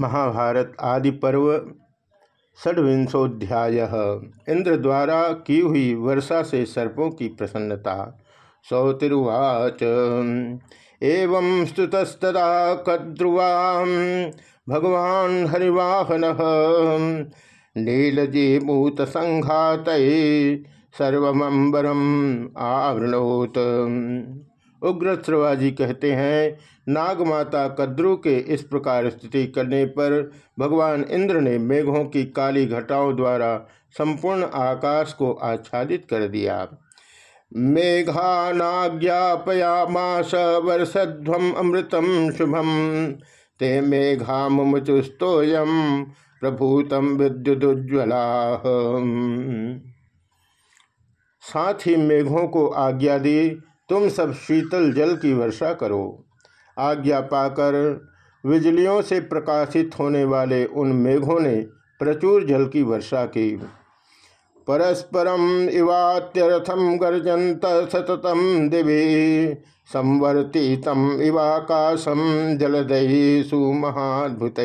महाभारत आदि पर्व षड्विंशोध्याय इंद्र द्वारा की हुई वर्षा से सर्पों की प्रसन्नता। सौतिरुवाच। एवं स्तुतस्तदा कद्रुवा भगवान हरिवाहन। नीलजी मूत संघात सर्वमंबरम आवृणोत। उग्र श्रवाजी कहते हैं, नागमाता कद्रु के इस प्रकार स्थिति करने पर भगवान इंद्र ने मेघों की काली घटाओं द्वारा संपूर्ण आकाश को आच्छादित कर दिया। मेघा मेघानाज्ञापयामास वर्षध्वम अमृतम शुभम, ते मेघा मुमुचुस्तोयम प्रभूतम विद्युदुज्वला साथ ही मेघों को आज्ञा दी तुम सब शीतल जल की वर्षा करो। आज्ञा पाकर बिजलियों से प्रकाशित होने वाले उन मेघों ने प्रचुर जल की वर्षा की। परस्परम इवात्यर्थम गर्जंत सततम दिवी संवर्तितम इवाकाशम जलदयी सुमहाद्भुत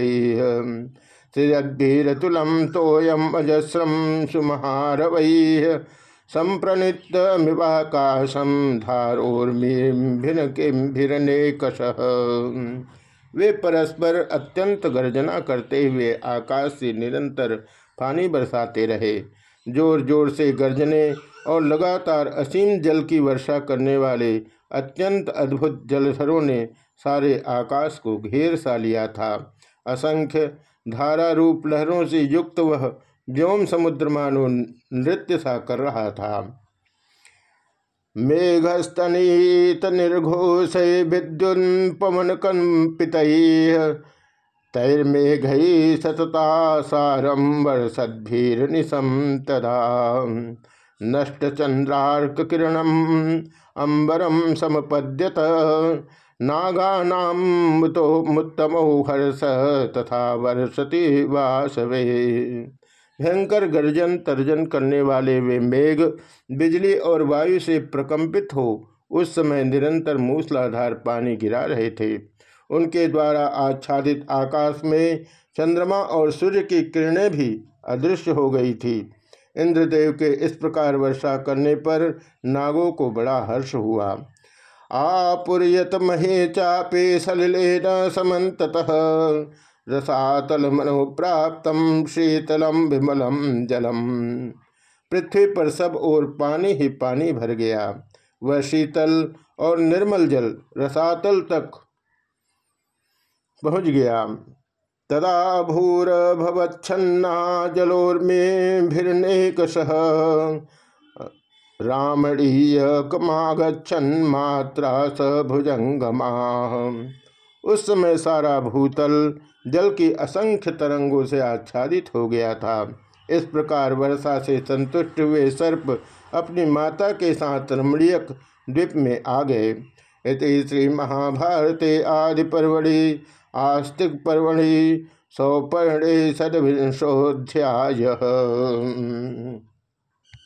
श्रीरद्भिरतुलम तोयम अजस्रम सुमहारवै। संप्रणितमिवाकाशम धारोर्मिभिरनेकश वे परस्पर अत्यंत गर्जना करते हुए आकाश से निरंतर पानी बरसाते रहे। ज़ोर ज़ोर से गर्जने और लगातार असीम जल की वर्षा करने वाले अत्यंत अद्भुत जलधरों ने सारे आकाश को घेर सा लिया था। असंख्य धारा रूप लहरों से युक्त वह व्योम समुद्र मानो नृत्य सा कर रहा था। मेघस्तनीत निर्घोष विद्युन पवन कंपित तैर्मेघ सतता सारम वर्षद्भीर निशम तदा नष्ट चंद्रार्क किरणम अंबरम समपद्यत। नागानाम मुतो मुत्तमो हर्ष तथा वर्षति वासवे। भयंकर गर्जन तर्जन करने वाले वे मेघ, बिजली और वायु से प्रकंपित हो, उस समय निरंतर मूसलाधार पानी गिरा रहे थे। उनके द्वारा आच्छादित आकाश में चंद्रमा और सूर्य की किरणें भी अदृश्य हो गई थी। इंद्रदेव के इस प्रकार वर्षा करने पर नागों को बड़ा हर्ष हुआ। आपुर्यत महे चापे सलिलेन समत रसातल मनो प्राप्त शीतलम विमलम जलम पृथ्वी पर सब ओर पानी ही पानी भर गया। वह शीतल और निर्मल जल रसातल तक पहुँच गया। तदा भूर भवच्छन्ना जलोर्मे भिर्नेकशः रामणीय कमागछन मात्रा स भुजंगमा। उस समय सारा भूतल जल की असंख्य तरंगों से आच्छादित हो गया था। इस प्रकार वर्षा से संतुष्ट हुए सर्प अपनी माता के साथ रमणीयक द्वीप में आ गए। इति श्री महाभारते आदि पर्वणि आस्तिक पर्वणि, सौपर्णे सदविंशोध्याय